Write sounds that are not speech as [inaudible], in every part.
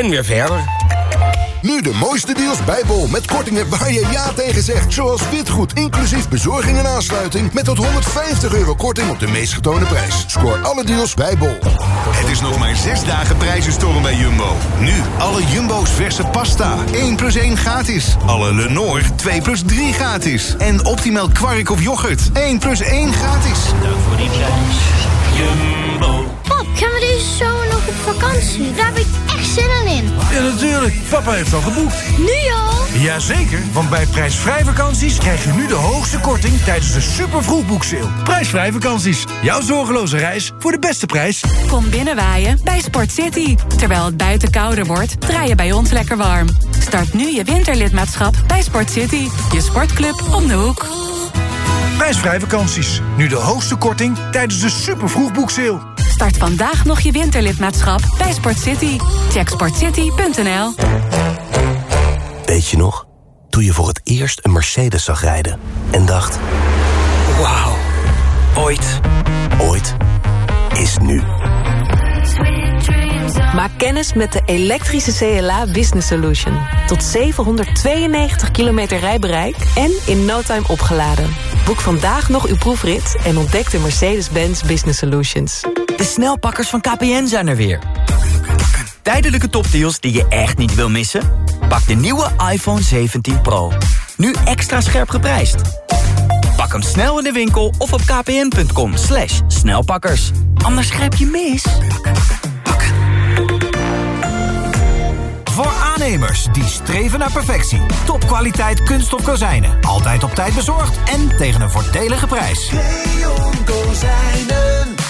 en weer verder. Nu de mooiste deals bij Bol met kortingen waar je ja tegen zegt. Zoals witgoed, inclusief bezorging en aansluiting... met tot 150 euro korting op de meest getoonde prijs. Scoor alle deals bij Bol. Het is nog maar zes dagen prijzenstorm bij Jumbo. Nu alle Jumbo's verse pasta. 1 plus 1 gratis. Alle Lenore 2 plus 3 gratis. En optimaal kwark of yoghurt. 1 plus 1 gratis. Dank voor die prijs. Jumbo. Pap, gaan we deze zomer op vakantie? Daar heb ik echt zin in. Ja, natuurlijk. Papa heeft al geboekt. Nu al? Jazeker, want bij prijsvrij vakanties krijg je nu de hoogste korting tijdens de super vroegboekseil. Prijsvrij vakanties. Jouw zorgeloze reis voor de beste prijs. Kom binnenwaaien bij Sport City. Terwijl het buiten kouder wordt, draai je bij ons lekker warm. Start nu je winterlidmaatschap bij Sport City. Je sportclub om de hoek. Prijsvrij vakanties. Nu de hoogste korting tijdens de super vroegboekseil. Start vandaag nog je winterlidmaatschap bij Sport City. Check sportcity.nl Weet je nog? Toen je voor het eerst een Mercedes zag rijden en dacht... Wauw. Ooit. Ooit is nu. Maak kennis met de elektrische CLA Business Solution. Tot 792 kilometer rijbereik en in no time opgeladen. Boek vandaag nog uw proefrit en ontdek de Mercedes-Benz Business Solutions. De snelpakkers van KPN zijn er weer. Tijdelijke topdeals die je echt niet wil missen? Pak de nieuwe iPhone 17 Pro. Nu extra scherp geprijsd. Pak hem snel in de winkel of op kpn.com slash snelpakkers. Anders grijp je mis. Voor aannemers die streven naar perfectie. Topkwaliteit kunststof kozijnen. Altijd op tijd bezorgd en tegen een voordelige prijs. Leon Kozijnen.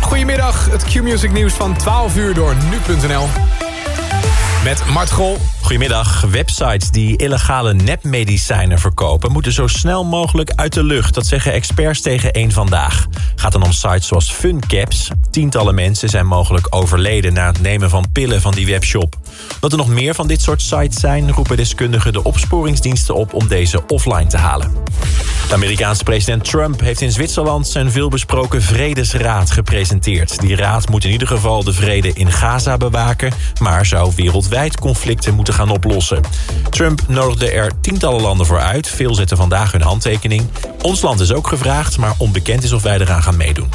Goedemiddag, het Q-Music nieuws van 12 uur door nu.nl. Met Mart Gol. Goedemiddag. Websites die illegale nepmedicijnen verkopen... moeten zo snel mogelijk uit de lucht. Dat zeggen experts tegen één Vandaag. Gaat dan om sites zoals FunCaps. Tientallen mensen zijn mogelijk overleden... na het nemen van pillen van die webshop. Dat er nog meer van dit soort sites zijn... roepen deskundigen de opsporingsdiensten op... om deze offline te halen. De Amerikaanse president Trump heeft in Zwitserland... zijn veelbesproken Vredesraad gepresenteerd. Die raad moet in ieder geval de vrede in Gaza bewaken... maar zou wereldwijd conflicten moeten gaan oplossen. Trump nodigde er tientallen landen voor uit. Veel zetten vandaag hun handtekening. Ons land is ook gevraagd, maar onbekend is of wij eraan gaan meedoen.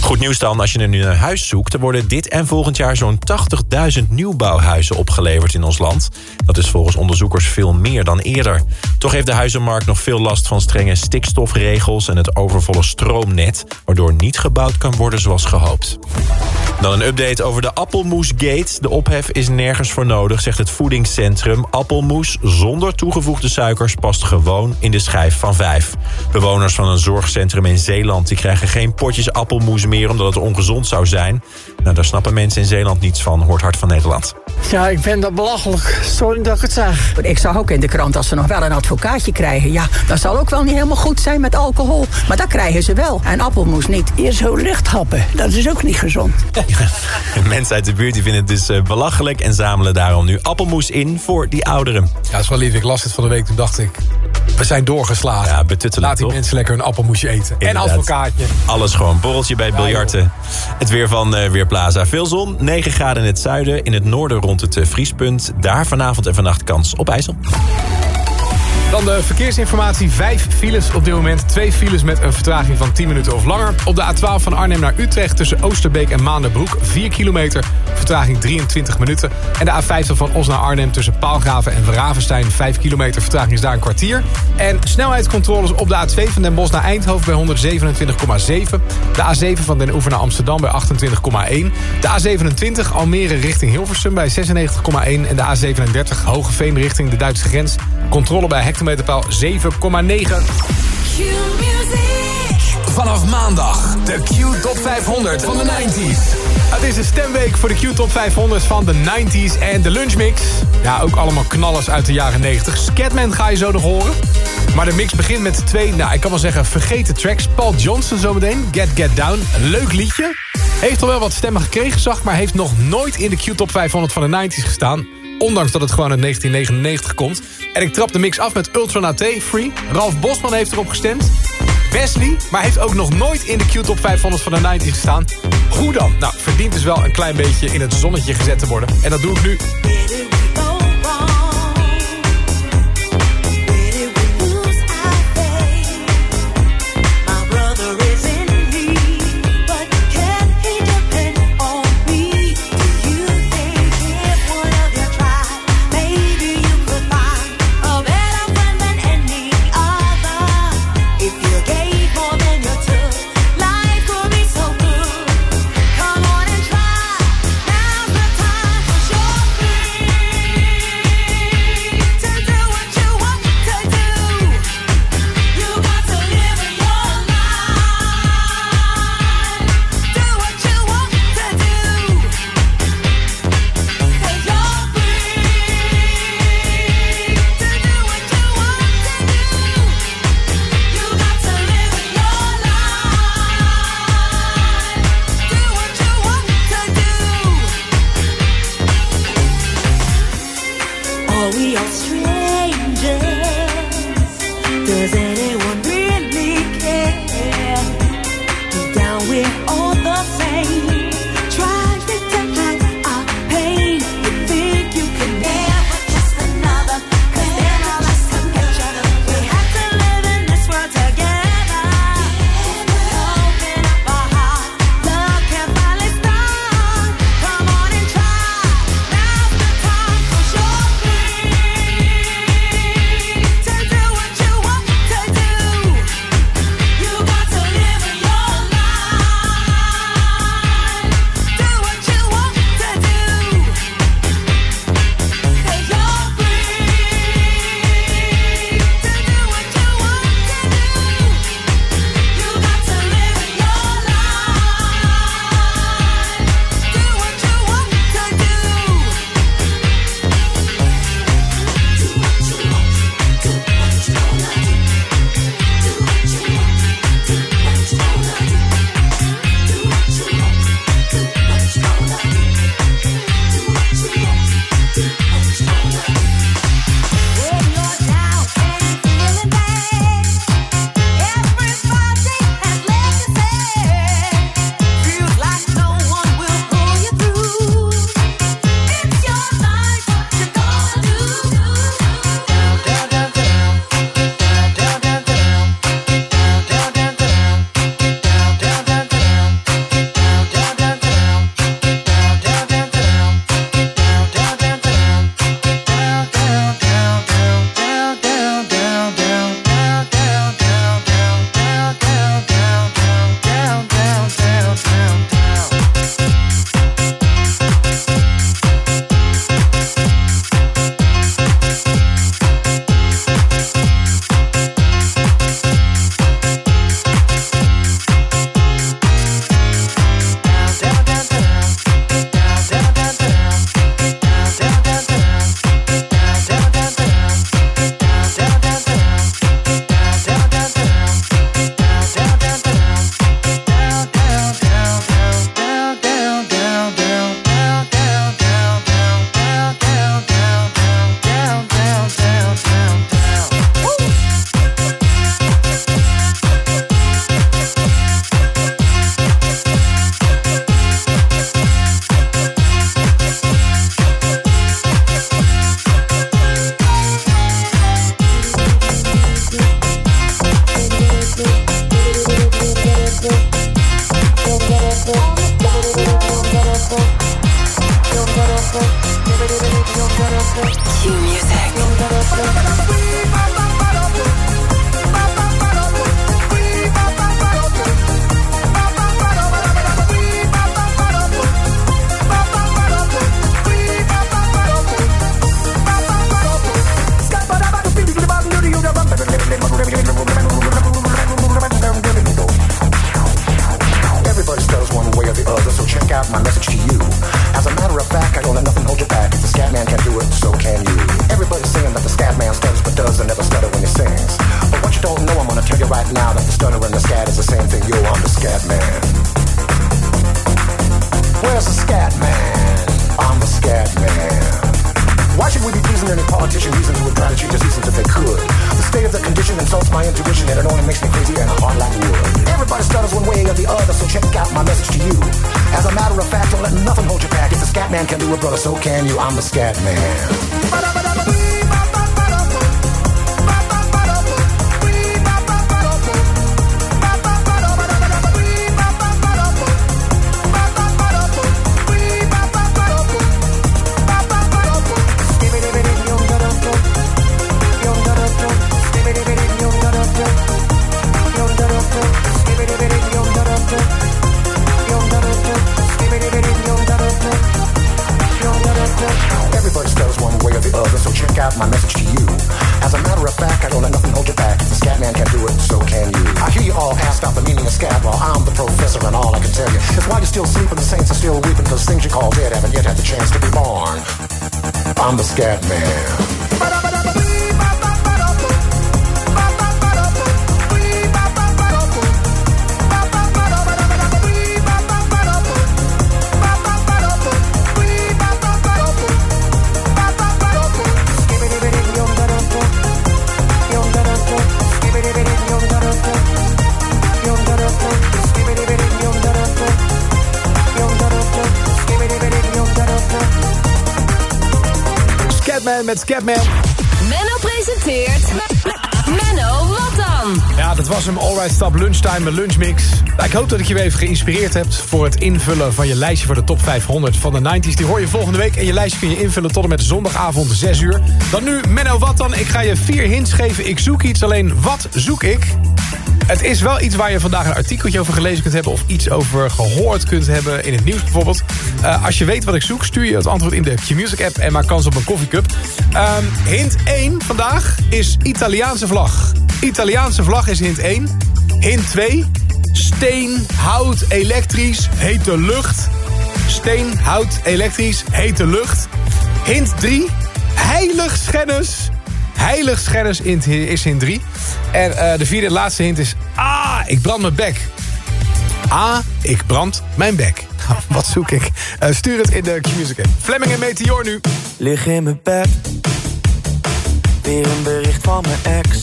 Goed nieuws dan, als je er nu een huis zoekt... er worden dit en volgend jaar zo'n 80.000 nieuwbouwhuizen opgeleverd in ons land. Dat is volgens onderzoekers veel meer dan eerder. Toch heeft de huizenmarkt nog veel last van strenge stikstofregels... en het overvolle stroomnet, waardoor niet gebouwd kan worden zoals gehoopt. Dan een update over de appelmoesgate. De ophef is nergens voor nodig, zegt het voedingscentrum. Appelmoes zonder toegevoegde suikers past gewoon in de schijf van vijf. Bewoners van een zorgcentrum in Zeeland die krijgen geen potjes appelmoes meer... omdat het ongezond zou zijn. Nou, daar snappen mensen in Zeeland niets van, hoort Hart van Nederland. Ja, ik vind dat belachelijk. Sorry dat ik het zeg. Ik zag ook in de krant dat ze nog wel een advocaatje krijgen. Ja, dat zal ook wel niet helemaal goed zijn met alcohol. Maar dat krijgen ze wel. En appelmoes niet. Je zo licht happen, dat is ook niet gezond. [laughs] Mensen uit de buurt die vinden het dus eh, belachelijk... en zamelen daarom nu appelmoes in voor die ouderen. Ja, dat is wel lief. Ik las het van de week, toen dacht ik... We zijn doorgeslagen. Ja, betuttelen, Laat die toch? mensen lekker een appelmoesje eten. Inderdaad. En advocaatje. Alles gewoon. Borreltje bij biljarten. Het weer van eh, Weerplaza. Veel zon, 9 graden in het zuiden. In het noorden rond het eh, vriespunt. Daar vanavond en vannacht kans op ijzel. Dan de verkeersinformatie. Vijf files op dit moment. Twee files met een vertraging van 10 minuten of langer. Op de A12 van Arnhem naar Utrecht tussen Oosterbeek en Maanderbroek. 4 kilometer, vertraging 23 minuten. En de A50 van Os naar Arnhem tussen Paalgraven en Ravenstein. 5 kilometer, vertraging is daar een kwartier. En snelheidscontroles op de A2 van Den Bosch naar Eindhoven bij 127,7. De A7 van Den Oever naar Amsterdam bij 28,1. De A27 Almere richting Hilversum bij 96,1. En de A37 Hogeveen richting de Duitse grens. Controle bij hectometerpaal 7,9. Vanaf maandag de Q Top 500 van de 90s. Het is de stemweek voor de Q Top 500 van de 90s en de Lunchmix. Ja, ook allemaal knallers uit de jaren 90. Scatman ga je zo nog horen. Maar de mix begint met twee, nou ik kan wel zeggen, vergeten tracks. Paul Johnson zometeen, Get Get Down. Een leuk liedje. Heeft al wel wat stemmen gekregen, zag, maar heeft nog nooit in de Q Top 500 van de 90s gestaan. Ondanks dat het gewoon uit 1999 komt. En ik trap de mix af met Ultra Naté Free. Ralf Bosman heeft erop gestemd. Wesley, maar heeft ook nog nooit in de Q-top 500 van de 90 gestaan. Hoe dan? Nou, verdient dus wel een klein beetje in het zonnetje gezet te worden. En dat doe ik nu. man, you, I'm a scat man. Scatman met Scatman. Menno presenteert... Menno, wat dan? Ja, dat was hem. Alright Stop Lunchtime, mijn lunchmix. Nou, ik hoop dat ik je weer even geïnspireerd hebt... voor het invullen van je lijstje voor de top 500 van de 90s. Die hoor je volgende week. En je lijstje kun je invullen tot en met zondagavond 6 uur. Dan nu, Menno, wat dan? Ik ga je vier hints geven. Ik zoek iets, alleen wat zoek ik? Het is wel iets waar je vandaag een artikeltje over gelezen kunt hebben... of iets over gehoord kunt hebben in het nieuws bijvoorbeeld. Eh, als je weet wat ik zoek, stuur je het antwoord in de Q-Music app... en maak kans op een koffiecup. Ehm, hint 1 vandaag is Italiaanse vlag. Italiaanse vlag is hint 1. Hint 2, steen, hout, elektrisch, hete lucht. Steen, hout, elektrisch, hete lucht. Hint 3, heiligschennis. Heiligschennis is hint 3. En eh, de vierde en laatste hint is... Ah, ik brand mijn bek. Ah, ik brand mijn bek. [laughs] Wat zoek ik? Eh, stuur het in de Q-Music app. Fleming en Meteor nu. Lig in mijn bed. Weer een bericht van mijn ex.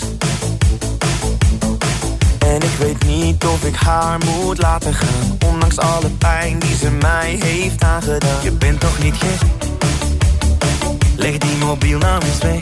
En ik weet niet of ik haar moet laten gaan. Ondanks alle pijn die ze mij heeft aangedaan. Je bent toch niet gek? Leg die mobiel nou eens weg.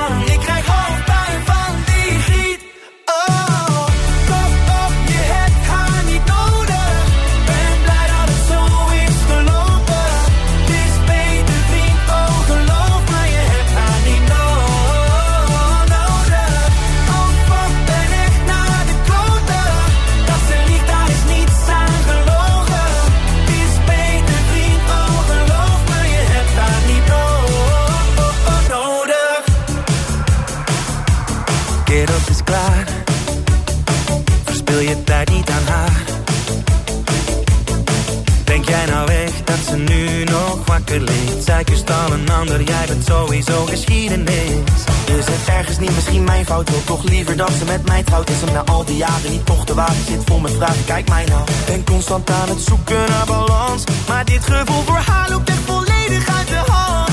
toch liever dat ze met mij trouwt? Is hem na al die jaren niet toch te wagen? Zit vol met vragen, kijk mij nou. Ben constant aan het zoeken naar balans. Maar dit gevoel voor haar loopt echt volledig uit de hand.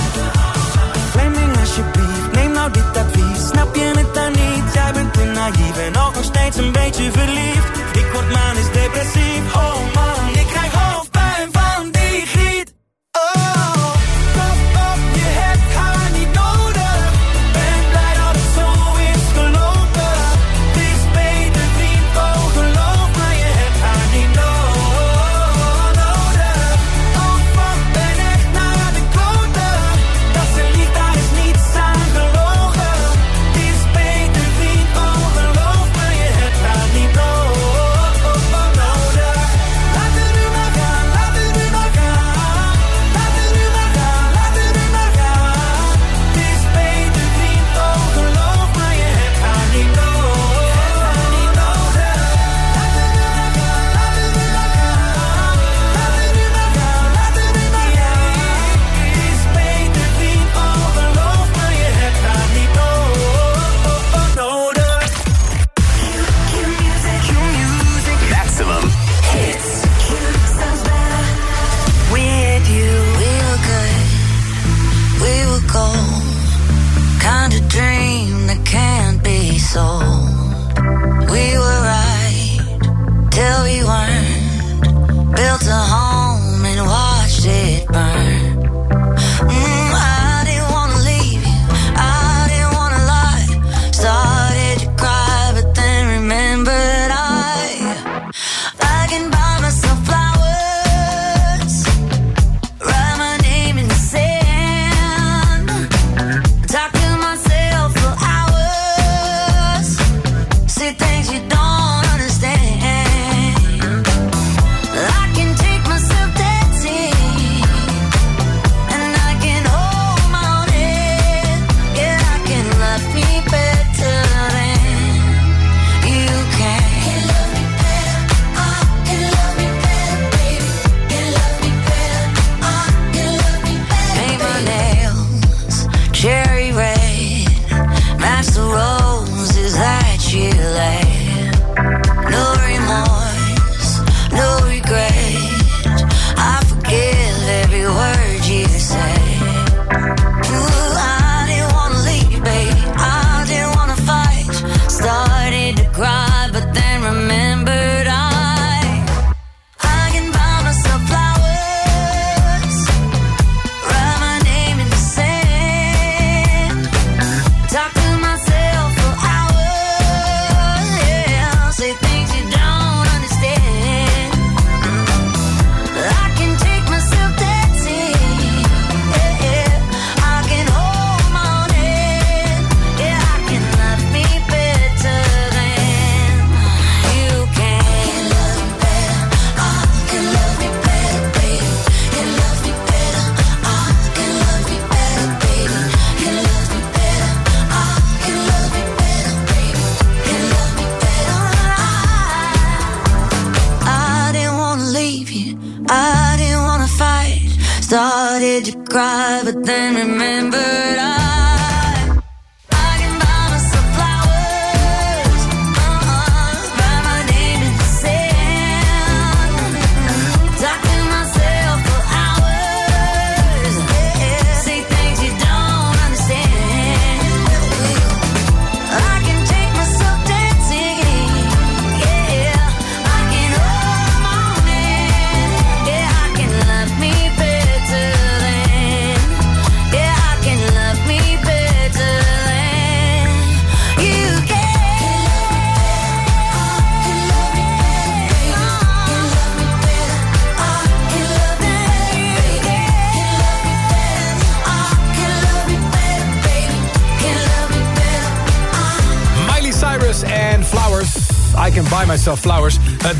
Fleming, alsjeblieft, neem nou dit advies. Snap je het dan niet? Jij bent te naïef en ook nog steeds een beetje verliefd. Ik word manisch depressief, oh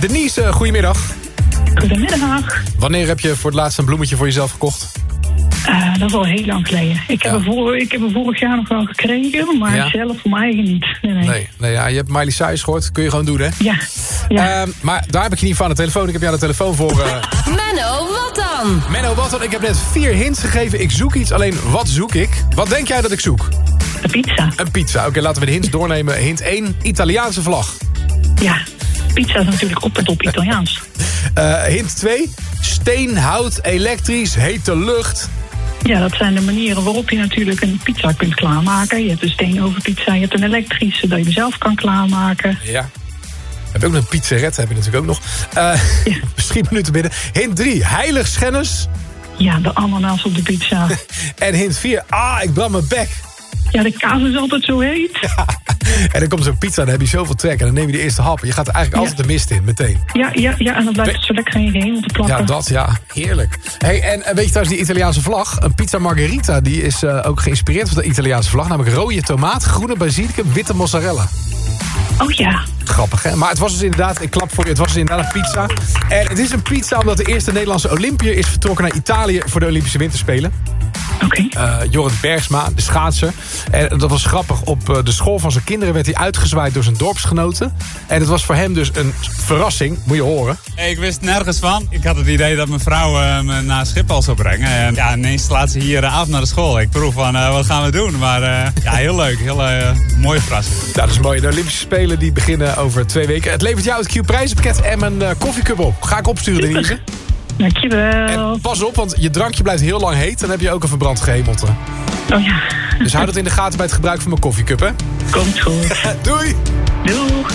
Denise, eh, goedemiddag. Goedemiddag. Wanneer heb je voor het laatst een bloemetje voor jezelf gekocht? Eh, dat is al heel lang geleden. Ik heb, er vor, ik heb er vorig jaar nog wel gekregen, maar Ja. zelf voor mijn eigen niet. Nee, nee. Nee, nee ja, je hebt Miley Cyrus gehoord. Kun je gewoon doen, hè? Ja. Ehm, maar daar heb ik je niet van aan de telefoon. Ik heb jou aan de telefoon voor... eh, Menno, wat dan? Menno, wat dan? Ik heb net vier hints gegeven. Ik zoek iets, alleen wat zoek ik? Wat denk jij dat ik zoek? Een pizza. Een pizza. Oké, laten we de hints doornemen. Hint 1, Italiaanse vlag. Ja, pizza is natuurlijk op Italiaans. [laughs] Eh, hint 2, steen, hout, elektrisch, hete lucht. Ja, dat zijn de manieren waarop je natuurlijk een pizza kunt klaarmaken. Je hebt een steenovenpizza, je hebt een elektrische dat je zelf kan klaarmaken. Ja. Heb je ook nog een pizzaret, heb je natuurlijk ook nog. Eh [laughs] Misschien minuten binnen. Hint 3, heiligschennis. Ja, de ananas op de pizza. [laughs] en hint 4, ah, ik brand mijn bek. Ja, de kaas is altijd zo heet. [laughs] En dan komt zo'n pizza, dan heb je zoveel trek. En dan neem je de eerste hap. Je gaat er eigenlijk altijd de mist in, meteen. Ja, ja, ja, en dan blijft het zo lekker aan je heen te plakken. Ja, dat, ja. Heerlijk. Hey, en weet je trouwens, die Italiaanse vlag? Een pizza margherita, die is eh, ook geïnspireerd van de Italiaanse vlag. Namelijk rode tomaat, groene basilicum, witte mozzarella. Oh ja. Grappig, hè? Maar het was dus inderdaad, ik klap voor je, het was dus inderdaad een pizza. En het is een pizza omdat de eerste Nederlandse Olympiër is vertrokken naar Italië voor de Olympische Winterspelen. Oké. Eh, Jorrit Bergsma, de schaatser. En dat was grappig. Op eh, de school van zijn kinderen werd hij uitgezwaaid door zijn dorpsgenoten. En het was voor hem dus een verrassing, moet je horen. Ik wist nergens van. Ik had het idee dat mijn vrouw eh, me naar Schiphol zou brengen. En ja, ineens laat ze hier af naar de school. Ik proef van, eh, wat gaan we doen? Maar eh, ja, heel leuk. Heel mooie verrassing. Nou, dat is mooi. De Olympische Spelen die beginnen over twee weken. Het levert jou het Q-prijzenpakket en mijn eh, koffiecup op. Ga ik opsturen, Denise. Dankjewel. En pas op, want je drankje blijft heel lang heet. Dan heb je ook een verbrand gehemelte. Oh ja. Dus houd het in de gaten bij het gebruik van mijn koffiecup, hè? Komt goed. [laughs] Doei! Doeg!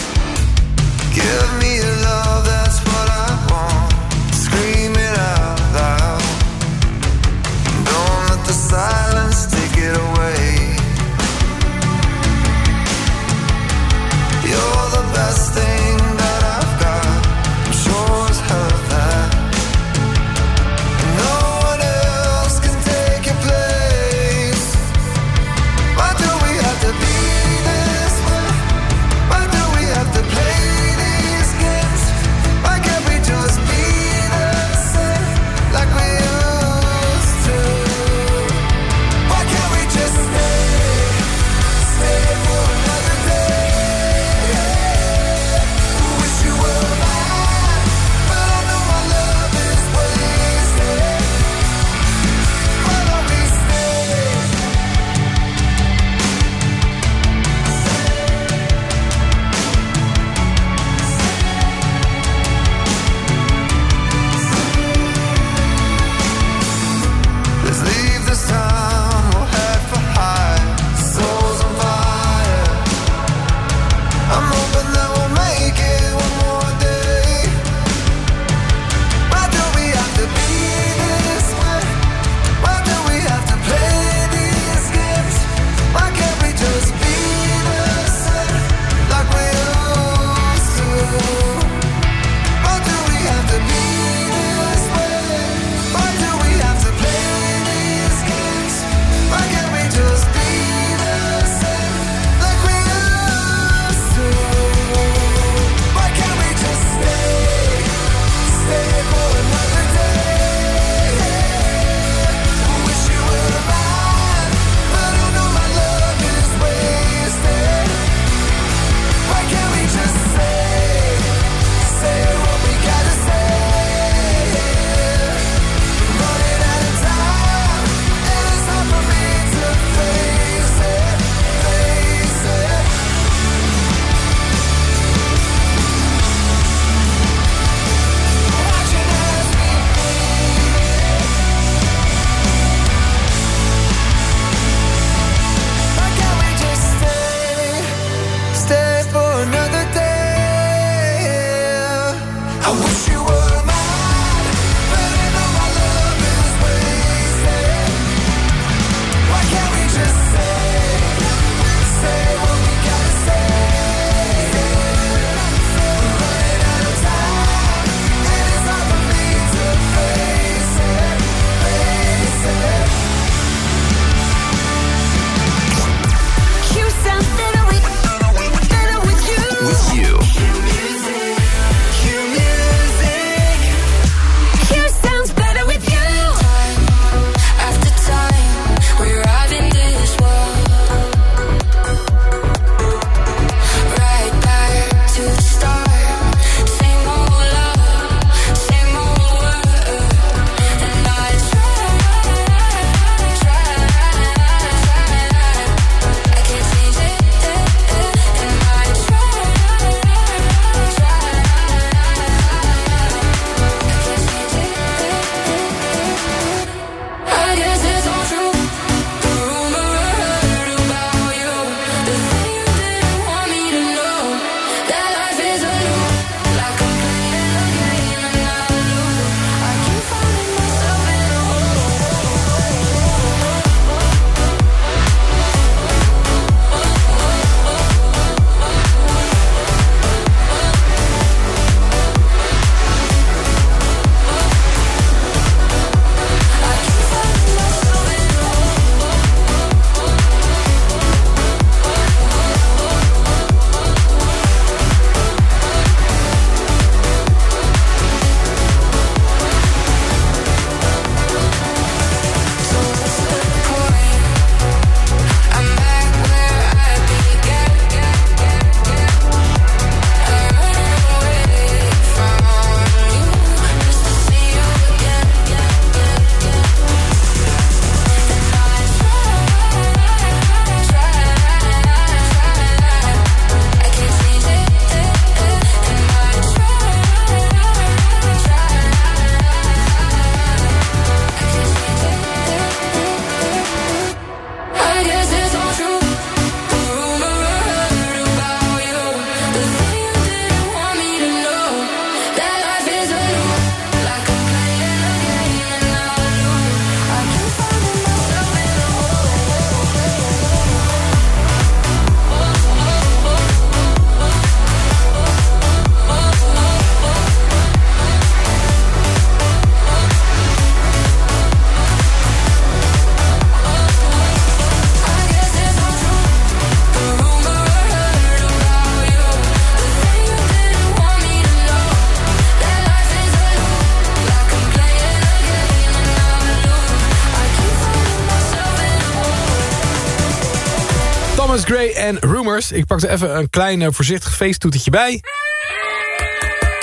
Ik pak er even een klein eh, voorzichtig feesttoetertje bij.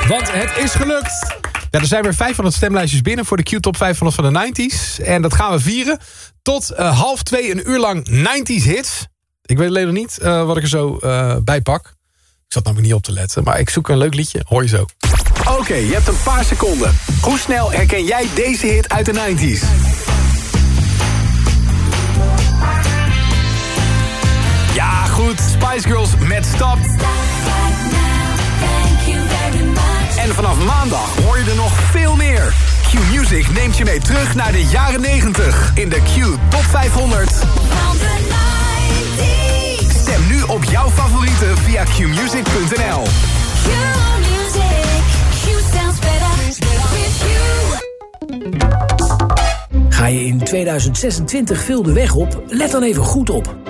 Want het is gelukt. Ja, er zijn weer 500 stemlijstjes binnen voor de Q-top 500 van de 90s. En dat gaan we vieren tot eh, half twee een uur lang 90s hits. Ik weet alleen nog niet eh, wat ik er zo eh, bij pak. Ik zat namelijk niet op te letten, maar ik zoek een leuk liedje. Hoor je zo. Oké, je hebt een paar seconden. Hoe snel herken jij deze hit uit de 90s? Spice Girls met Stop. En vanaf maandag hoor je er nog veel meer. Q Music neemt je mee terug naar de jaren 90 in de Q Top 500. Stem nu op jouw favorieten via qmusic.nl. Ga je in 2026 veel de weg op? Let dan even goed op.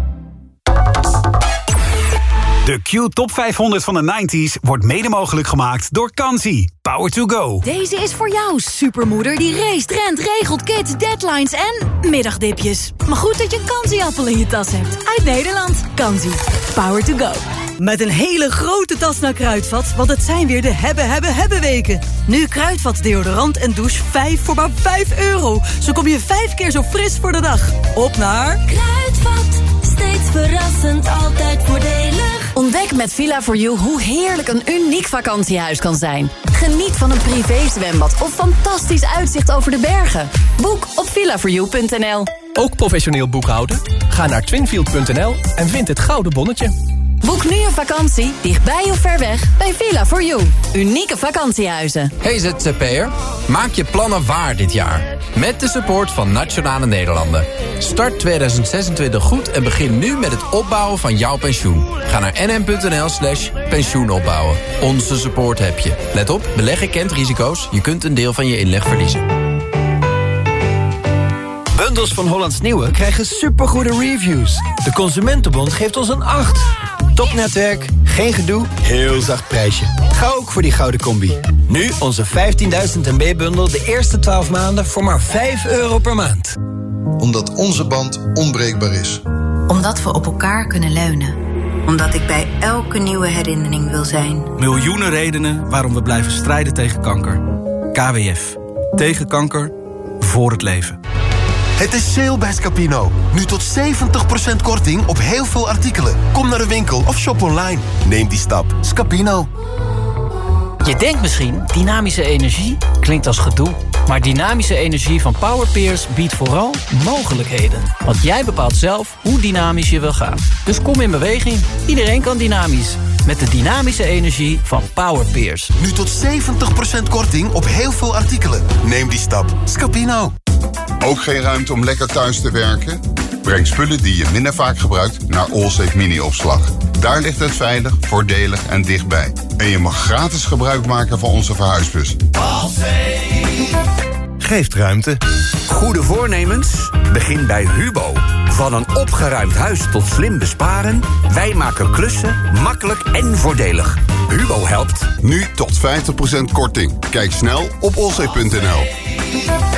De Q Top 500 van de 90s wordt mede mogelijk gemaakt door Kansi. Power to go. Deze is voor jou, supermoeder die race, rent, regelt, kids, deadlines en middagdipjes. Maar goed dat je een kansieappel in je tas hebt. Uit Nederland. Kansie. Power to go. Met een hele grote tas naar Kruidvat, want het zijn weer de hebben, hebben, hebben weken. Nu Kruidvat deodorant en douche 5 voor maar 5 euro. Zo kom je vijf keer zo fris voor de dag. Op naar... Kruidvat, steeds verrassend, altijd voordelig. Ontdek met Villa4You hoe heerlijk een uniek vakantiehuis kan zijn. Geniet van een privézwembad of fantastisch uitzicht over de bergen. Boek op villa4you.nl. Ook professioneel boekhouden? Ga naar twinfield.nl en vind het gouden bonnetje. Boek nu een vakantie, dichtbij of ver weg, bij Villa4You. Unieke vakantiehuizen. Hey ZZP'er, maak je plannen waar dit jaar. Met de support van Nationale Nederlanden. Start 2026 goed en begin nu met het opbouwen van jouw pensioen. Ga naar nm.nl slash pensioenopbouwen. Onze support heb je. Let op, beleggen kent risico's. Je kunt een deel van je inleg verliezen. Bundels van Hollands Nieuwe krijgen supergoede reviews. De Consumentenbond geeft ons een 8. Topnetwerk, geen gedoe, heel zacht prijsje. Ga ook voor die gouden combi. Nu onze 15.000 MB-bundel de eerste 12 maanden voor maar 5 euro per maand. Omdat onze band onbreekbaar is. Omdat we op elkaar kunnen leunen. Omdat ik bij elke nieuwe herinnering wil zijn. Miljoenen redenen waarom we blijven strijden tegen kanker. KWF. Tegen kanker. Voor het leven. Het is sale bij Scapino. Nu tot 70% korting op heel veel artikelen. Kom naar de winkel of shop online. Neem die stap. Scapino. Je denkt misschien, dynamische energie klinkt als gedoe. Maar dynamische energie van Powerpeers biedt vooral mogelijkheden. Want jij bepaalt zelf hoe dynamisch je wil gaan. Dus kom in beweging. Iedereen kan dynamisch. Met de dynamische energie van Powerpeers. Nu tot 70% korting op heel veel artikelen. Neem die stap. Scapino. Ook geen ruimte om lekker thuis te werken? Breng spullen die je minder vaak gebruikt naar Allsafe Mini-opslag. Daar ligt het veilig, voordelig en dichtbij. En je mag gratis gebruik maken van onze verhuisbus. Geeft ruimte. Goede voornemens? Begin bij Hubo. Van een opgeruimd huis tot slim besparen. Wij maken klussen makkelijk en voordelig. Hubo helpt. Nu tot 50% korting. Kijk snel op olzee.nl.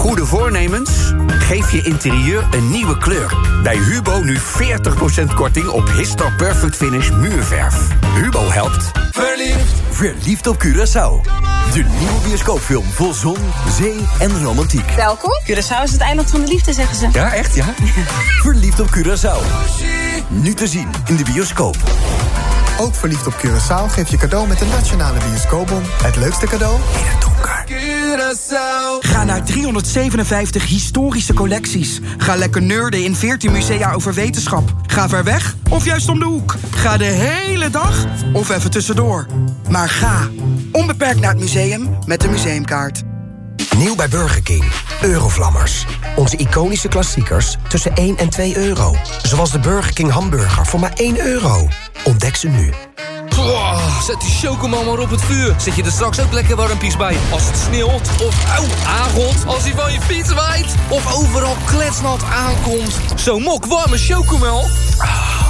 Goede voornemens? Geef je interieur een nieuwe kleur. Bij Hubo nu 40% korting op Histor Perfect Finish muurverf. Hubo helpt. Verliefd. Verliefd op Curaçao. De nieuwe bioscoopfilm vol zon, zee en romantiek. Welkom. Curaçao is het eiland van de liefde, zeggen ze. Ja, echt ja? [laughs] Verliefd op Curaçao. Nu te zien in de bioscoop. Ook verliefd op Curaçao geef je cadeau met de Nationale Bioscoopbon. Het leukste cadeau in het donker. Ga naar 357 historische collecties. Ga lekker nerden in 14 musea over wetenschap. Ga ver weg of juist om de hoek. Ga de hele dag of even tussendoor. Maar ga onbeperkt naar het museum met de museumkaart. Nieuw bij Burger King. Eurovlammers. Onze iconische klassiekers tussen 1 en 2 euro. Zoals de Burger King hamburger voor maar 1 euro. Ontdek ze nu. Zet die chocomel maar op het vuur. Zet je er straks ook lekker warmpies bij. Als het sneeuwt of auw, aangot. Als hij van je fiets waait. Of overal kletsnat aankomt. Zo'n mok warme chocomel. Ah,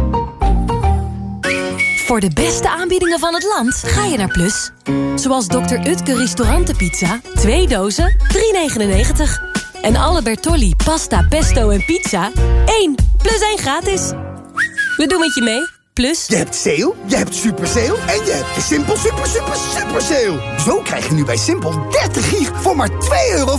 Voor de beste aanbiedingen van het land ga je naar Plus. Zoals Dr. Utke restaurantenpizza, 2 dozen, 3,99. En alle Bertolli, pasta, pesto en pizza, 1 plus 1 gratis. We doen het je mee, Plus. Je hebt sale, je hebt super sale en je hebt de Simpel super super super sale. Zo krijg je nu bij Simpel 30 gig voor maar 2,50 euro.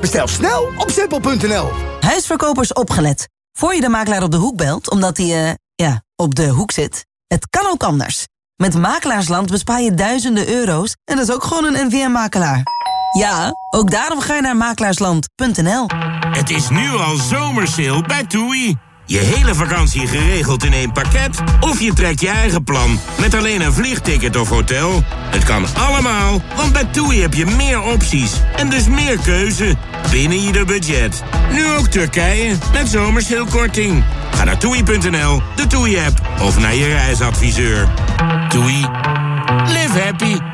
Bestel snel op simpel.nl. Huisverkopers opgelet. Voor je de makelaar op de hoek belt, omdat hij, eh, ja, op de hoek zit. Het kan ook anders. Met Makelaarsland bespaar je duizenden euro's en dat is ook gewoon een NVM-makelaar. Ja, ook daarom ga je naar makelaarsland.nl. Het is nu al zomersale bij TUI. Je hele vakantie geregeld in één pakket? Of je trekt je eigen plan met alleen een vliegticket of hotel? Het kan allemaal, want bij TUI heb je meer opties en dus meer keuze binnen je budget. Nu ook Turkije met zomersheelkorting. Ga naar toei.nl, de TUI-app of naar je reisadviseur. TUI. Live happy.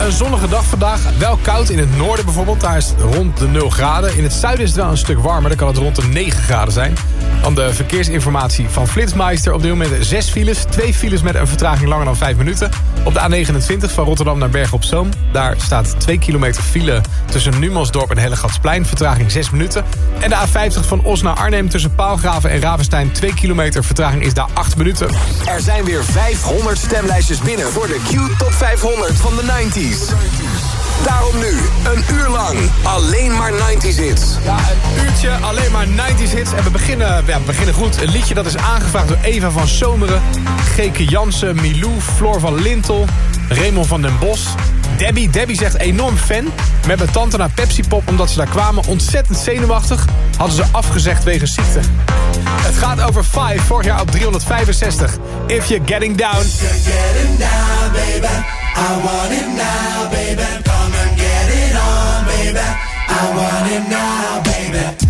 Een zonnige dag vandaag. Wel koud in het noorden bijvoorbeeld. Daar is het rond de 0 graden. In het zuiden is het wel een stuk warmer. Dan kan het rond de 9 graden zijn. Dan de verkeersinformatie van Flitsmeister. Op dit moment 6 files. Twee files met een vertraging langer dan 5 minuten. Op de A29 van Rotterdam naar Bergen op Zoom. Daar staat 2 kilometer file tussen Numansdorp en Hellegatsplein. Vertraging 6 minuten. En de A50 van Os naar Arnhem tussen Paalgraven en Ravenstein. 2 kilometer vertraging is daar 8 minuten. Er zijn weer 500 stemlijstjes binnen voor de Q Top 500 van de 90s. Daarom nu, een uur lang, alleen maar 90s hits. Ja, een uurtje alleen maar 90s hits. En we beginnen, ja, we beginnen goed. Een liedje dat is aangevraagd door Eva van Zomeren... Geke Jansen, Milou, Floor van Lintel, Raymond van den Bos... Debbie, Debbie zegt enorm fan. Met mijn tante naar Pepsi Pop omdat ze daar kwamen. Ontzettend zenuwachtig. Hadden ze afgezegd wegens ziekte. Het gaat over Five, vorig jaar op 365. If you're getting down. If you're getting down, baby. I want it now, baby. Come and get it on, baby. I want it now, baby.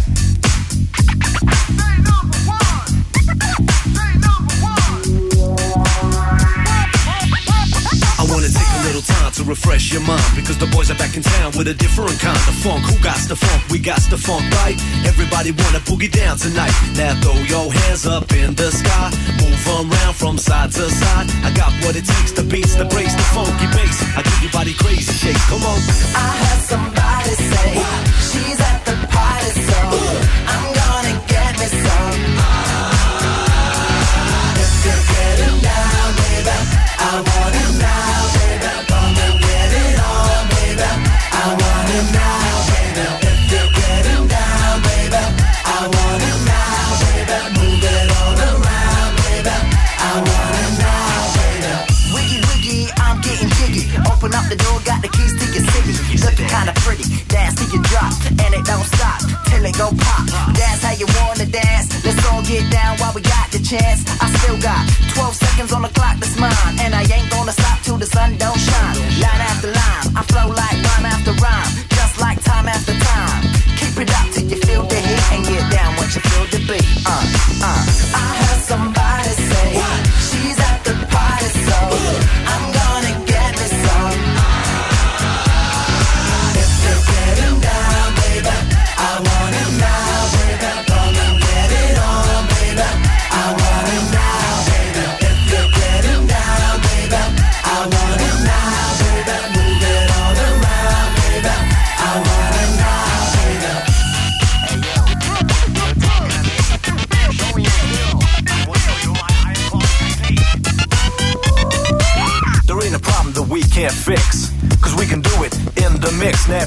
Little time to refresh your mind because the boys are back in town with a different kind of funk. Who got the funk? We got the funk, right? Everybody wanna boogie down tonight. Now throw your hands up in the sky, move around from side to side. I got what it takes to beats, the breaks, the funky bass. I give your body crazy shake. Come on. I heard somebody say she's at the party, so I'm gonna get me some. You drop, and it don't stop till it go pop. That's how you wanna dance. Let's all get down while we got the chance. I still got 12 seconds on the clock that's mine, and I ain't gonna stop till the sun don't shine. Line after line, I flow like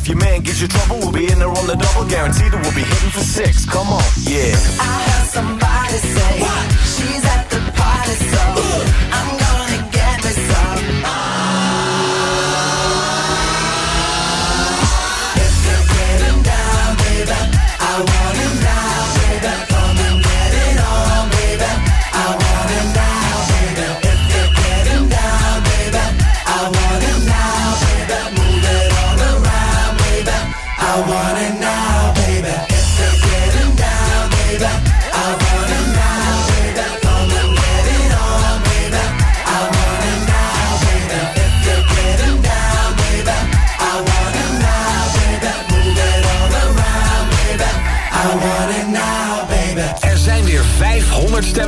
If your man gives you trouble, we'll be in there on the double. Guaranteed that we'll be hitting for six. Come on, yeah. I heard somebody say what? she's at the party, so Ooh. I'm.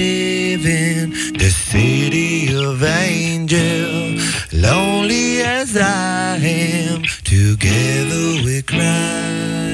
live in the city of angel. Lonely as I am, together we cry.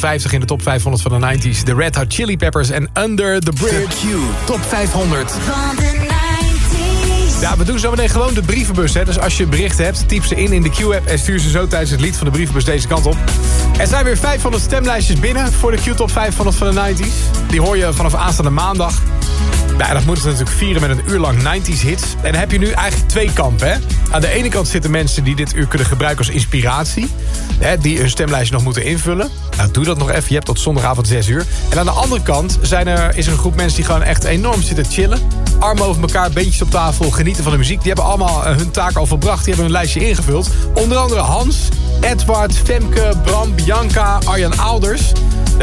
59 in de top 500 van de 90s. De Red Hot Chili Peppers en Under the Bridge. Top 500. Ja, we doen zo meteen gewoon de brievenbus. Hè. Dus als je berichten hebt, typ ze in in de Q-app... en stuur ze zo tijdens het lied van de brievenbus deze kant op. Er zijn weer 500 stemlijstjes binnen voor de Q-top 500 van de 90s. Die hoor je vanaf aanstaande maandag. Nou, dat moeten ze natuurlijk vieren met een uur lang 90s hits. En dan heb je nu eigenlijk twee kampen. Hè? Aan de ene kant zitten mensen die dit uur kunnen gebruiken als inspiratie. Hè, die hun stemlijstje nog moeten invullen. Nou, doe dat nog even. Je hebt tot zondagavond 6 uur. En aan de andere kant zijn er, is er een groep mensen die gewoon echt enorm zitten chillen. Armen over elkaar, beentjes op tafel, genieten van de muziek. Die hebben allemaal eh, hun taak al verbracht. Die hebben hun lijstje ingevuld. Onder andere Hans, Edward, Femke, Bram, Bianca, Arjan Alders.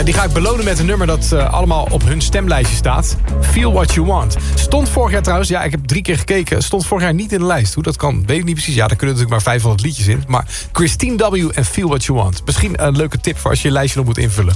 Die ga ik belonen met een nummer dat uh, allemaal op hun stemlijstje staat. Feel What You Want. Stond vorig jaar trouwens, ja, ik heb drie keer gekeken... stond vorig jaar niet in de lijst. Hoe dat kan, weet ik niet precies. Ja, daar kunnen natuurlijk maar 500 liedjes in. Maar Christine W. en Feel What You Want. Misschien een leuke tip voor als je je lijstje nog moet invullen.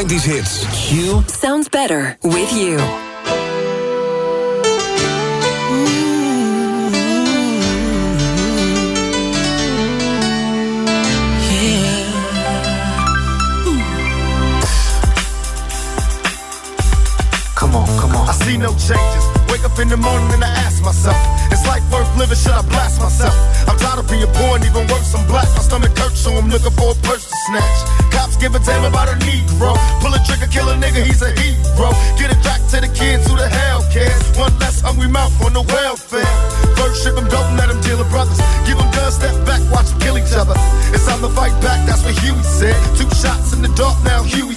90s hits. Q sounds better with you. Come on, come on. I see no changes. Wake up in the morning and I ask myself, is life worth living? Should I blast myself? I'm tired of being poor and even worse, I'm black. My stomach hurts, so I'm looking for a purse to snatch. Cops give a damn about a kill a nigga, he's a hero. Get it back to the kids who the hell cares. One less hungry mouth on the welfare. First ship them, don't let them deal with brothers. Give them guns, step back, watch them kill each other. It's time to fight back, that's what Huey said. Two shots in the dark, now Huey's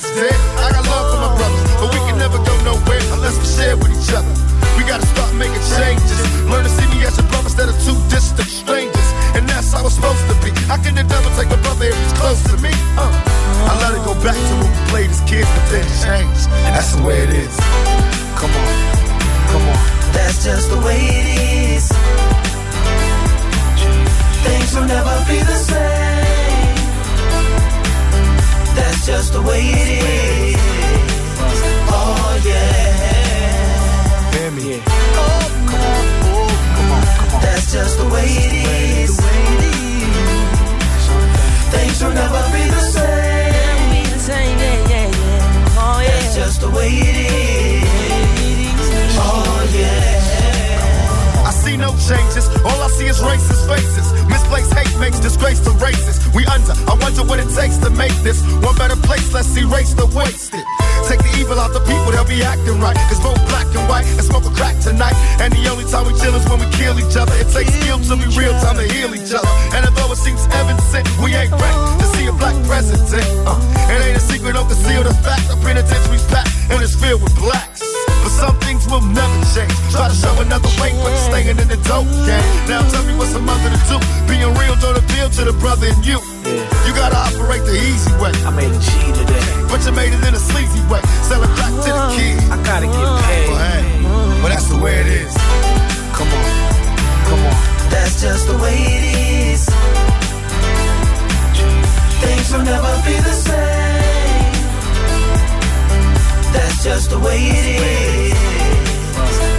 just the way it is.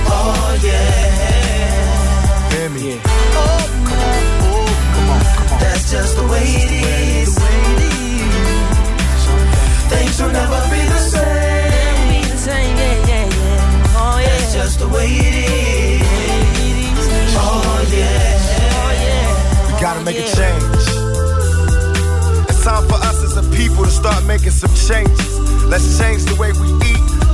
Oh yeah. Hear me. Oh, come on. Oh, come on, come on. That's just the way it is. Things will never be the same. Be the same, yeah, yeah, yeah. Oh yeah. That's just the way it is. Oh yeah. Oh yeah. We gotta make a change. It's time for us as a people to start making some changes. Let's change the way we eat.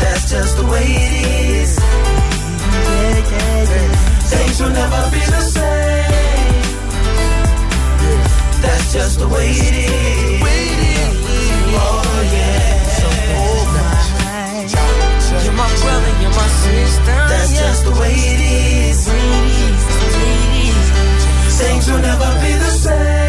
That's just the way it is. Yeah, yeah, yeah. Things will never be the same. That's just the way it is. Oh yeah. You're my brother, you're my sister. That's just the way it is. Things will never be the same.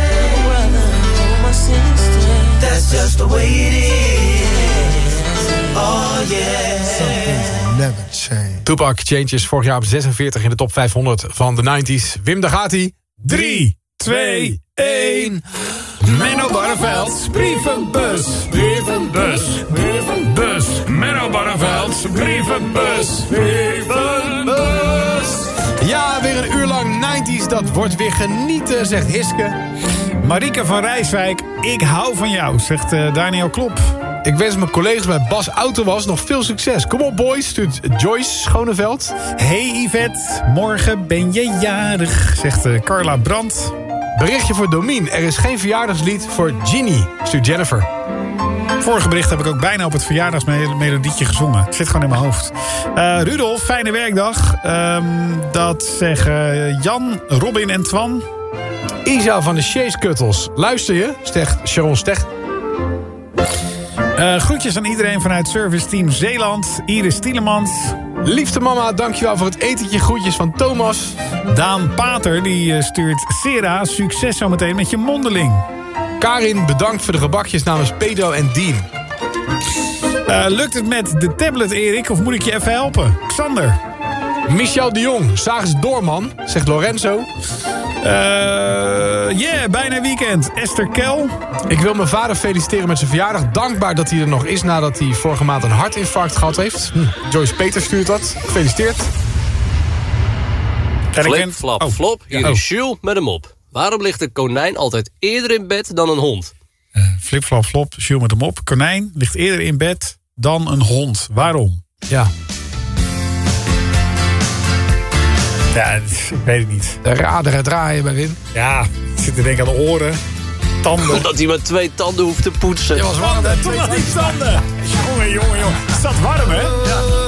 Tupac Changes vorig jaar op 46 in de top 500 van de 90s. Wim, daar gaat hij. 3, 2, 1. Menno Barneveld, brievenbus, brievenbus, brievenbus. Menno Barneveld, brievenbus, brievenbus. Ja, weer een uur lang 90s. Dat wordt weer genieten, zegt Hiske. Marieke van Rijswijk, ik hou van jou, zegt eh, Daniel Klop. Ik wens mijn collega's bij Bas Autowas nog veel succes. Kom op boys, stuurt Joyce Schoneveld. Hey Yvette, morgen ben je jarig, zegt eh, Carla Brandt. Berichtje voor Domien. Er is geen verjaardagslied voor Ginny, stuurt Jennifer. Vorige bericht heb ik ook bijna op het verjaardagsmelodietje gezongen. Het zit gewoon in mijn hoofd. Eh, Rudolf, fijne werkdag. Ehm, dat zeggen Jan, Robin en Twan. Isa van de Chase Luister je? Stech, Sharon Stech. Uh, groetjes aan iedereen vanuit Service Team Zeeland. Iris Tielemans. Liefste mama, dankjewel voor het etentje. Groetjes van Thomas. Daan Pater die uh, stuurt Sera. Succes zometeen met je mondeling. Karin, bedankt voor de gebakjes namens Pedro en Dean. Uh, lukt het met de tablet, Erik, of moet ik je even helpen? Xander. Michel de Jong, Sagens Doorman, zegt Lorenzo. Uh, yeah, bijna weekend. Esther Kel. Ik wil mijn vader feliciteren met zijn verjaardag. Dankbaar dat hij er nog is nadat hij vorige maand een hartinfarct gehad heeft. Hm. Joyce Peter stuurt dat. Gefeliciteerd. Flip, flap, oh. flop. Hier ja, oh. is Jules met hem op. Waarom ligt een konijn altijd eerder in bed dan een hond? Uh, flip, flap, flop. Jules met hem op. Konijn ligt eerder in bed dan een hond. Waarom? Ja. Ja, ik weet het niet. De raderen draaien bij Wim. Ja, het zit er denk ik aan de oren. Tanden. Omdat hij met twee tanden hoeft te poetsen. Je was warm met twee tanden. Jongen, jongen, jongen. Het staat warm, hè? Ja,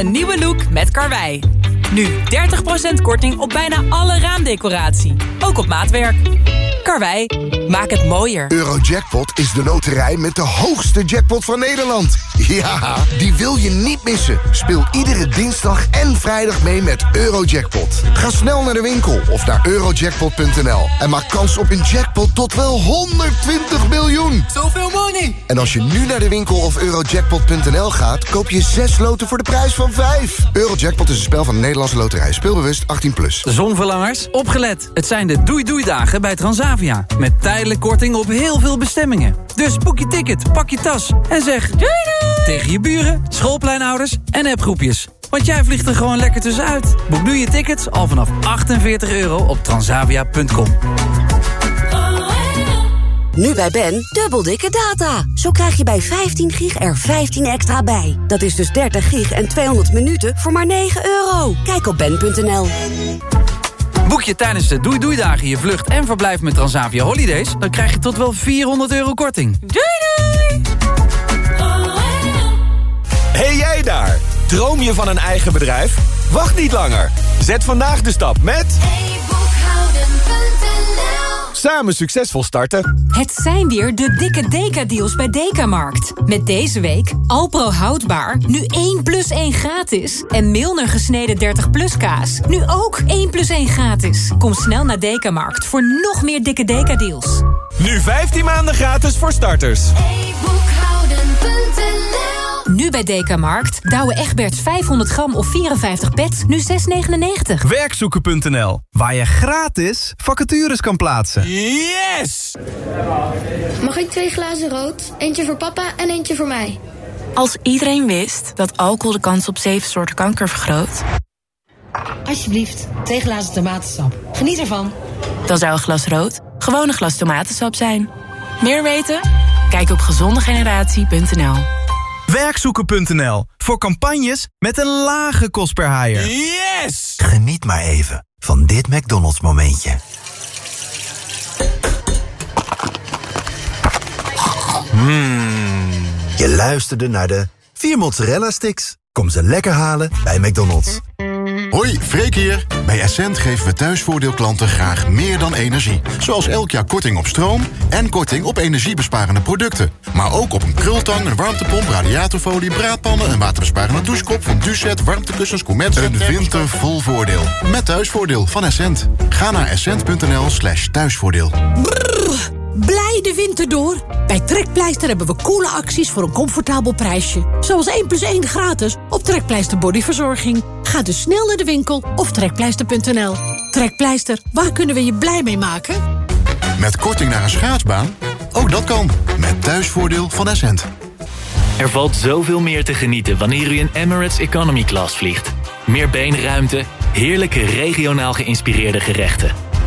een nieuwe look met Karwei. Nu 30% korting op bijna alle raamdecoratie. Ook op maatwerk. Karwei, maak het mooier. Eurojackpot is de loterij met de hoogste jackpot van Nederland. Ja, die wil je niet missen. Speel iedere dinsdag en vrijdag mee met Eurojackpot. Ga snel naar de winkel of naar eurojackpot.nl en maak kans op een jackpot tot wel 120 miljoen. Zoveel money! En als je nu naar de winkel of eurojackpot.nl gaat, koop je 6 loten voor de prijs van 5. Eurojackpot is een spel van de Nederlandse Loterij. Speelbewust 18+. Plus. Zonverlangers, opgelet. Het zijn de doei-doei-dagen bij Transavia. Met tijdelijk korting op heel veel bestemmingen. Dus boek je ticket, pak je tas en zeg... Doei doei! Tegen je buren, schoolpleinouders en appgroepjes. Want jij vliegt er gewoon lekker tussenuit. Boek nu je tickets al vanaf 48 euro op transavia.com. Nu bij Ben, dubbel dikke data. Zo krijg je bij 15 gig er 15 extra bij. Dat is dus 30 gig en 200 minuten voor maar 9 euro. Kijk op ben.nl. Boek je tijdens de doei-doei-dagen je vlucht en verblijf met Transavia Holidays... dan krijg je tot wel 400 euro korting. Doei doei! Hey jij daar! Droom je van een eigen bedrijf? Wacht niet langer. Zet vandaag de stap met... Samen succesvol starten. Het zijn weer de dikke Deka-deals bij Dekamarkt. Met deze week Alpro houdbaar, nu 1 plus 1 gratis. En Milner gesneden 30 plus kaas, nu ook 1 plus 1 gratis. Kom snel naar Dekamarkt voor nog meer dikke Deka-deals. Nu 15 maanden gratis voor starters. Nu bij Dekamarkt, Douwe Egberts 500 gram of 54 pet, nu 6,99. Werkzoeken.nl, waar je gratis vacatures kan plaatsen. Yes! Mag ik twee glazen rood? Eentje voor papa en eentje voor mij. Als iedereen wist dat alcohol de kans op zeven soorten kanker vergroot... Alsjeblieft, twee glazen tomatensap. Geniet ervan. dan zou een glas rood gewoon een glas tomatensap zijn. Meer weten? Kijk op gezondegeneratie.nl. Werkzoeken.nl, voor campagnes met een lage kost per haaier. Yes! Geniet maar even van dit McDonald's momentje. Mmm. Je luisterde naar de vier mozzarella sticks. Kom ze lekker halen bij McDonald's. Hoi, Freek hier. Bij Essent geven we thuisvoordeelklanten graag meer dan energie. Zoals elk jaar korting op stroom en korting op energiebesparende producten. Maar ook op een krultang, een warmtepomp, radiatorfolie, braadpannen... een waterbesparende douchekop van Ducet, warmtekussens, Comet... Een winter vol voordeel. Met thuisvoordeel van Essent. Ga naar essent.nl slash thuisvoordeel. Blij de winter door. Bij Trekpleister hebben we coole acties voor een comfortabel prijsje. Zoals 1 plus 1 gratis op Trekpleister Bodyverzorging. Ga dus snel naar de winkel of trekpleister.nl. Trekpleister, waar kunnen we je blij mee maken? Met korting naar een schaatsbaan? Ook dat kan. Met thuisvoordeel van Essent. Er valt zoveel meer te genieten wanneer u in Emirates Economy Class vliegt. Meer beenruimte, heerlijke regionaal geïnspireerde gerechten.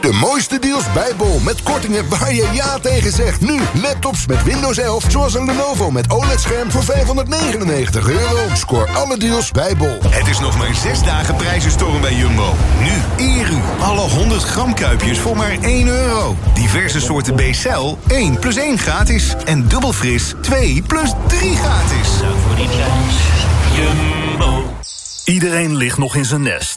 De mooiste deals bij Bol met kortingen waar je ja tegen zegt. Nu laptops met Windows 11 zoals een Lenovo met OLED-scherm voor 599 euro. Scoor alle deals bij Bol. Het is nog maar zes dagen prijzenstorm bij Jumbo. Nu Eru. Alle 100 gram kuipjes voor maar 1 euro. Diverse soorten B-cel 1 plus 1 gratis. En dubbel fris 2 plus 3 gratis. Jumbo. Iedereen ligt nog in zijn nest.